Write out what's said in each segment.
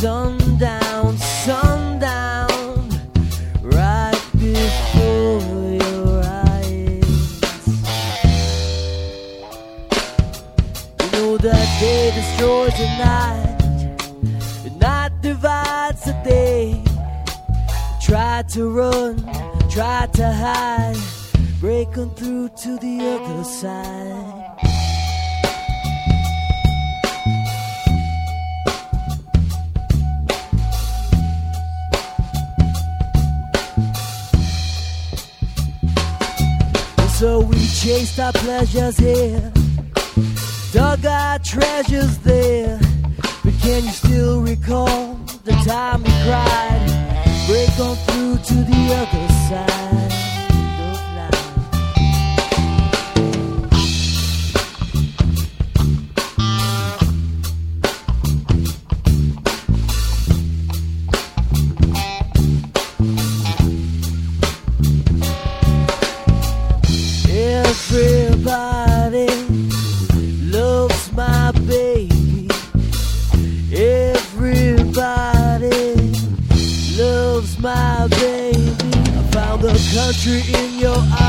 sundown, sundown, right before your eyes. You know that day destroys the night, the night divides the day. Try to run, try to hide, breaking through to the other side. So we chased our pleasures here, dug our treasures there. But can you still recall the time we cried? Break on through to the other side. Everybody loves my baby. Everybody loves my baby. I found the country in your arms,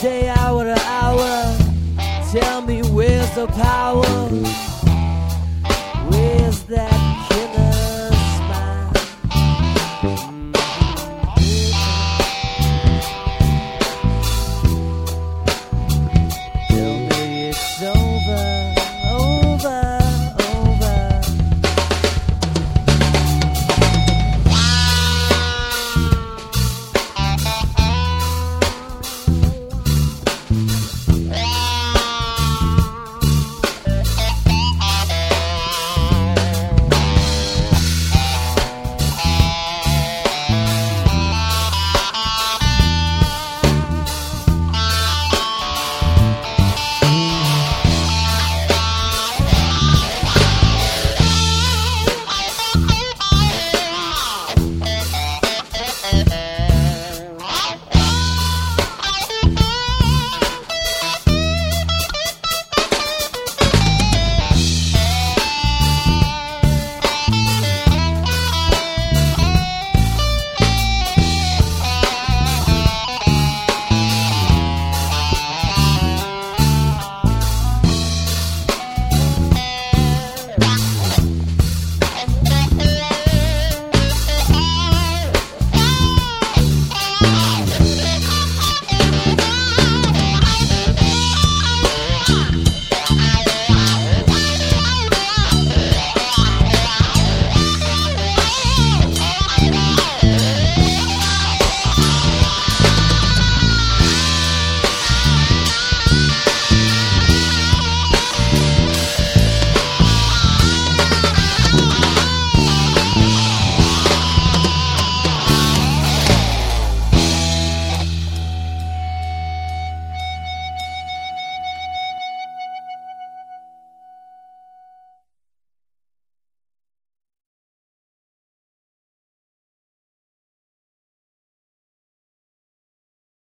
day hour to hour. Tell me where's the power?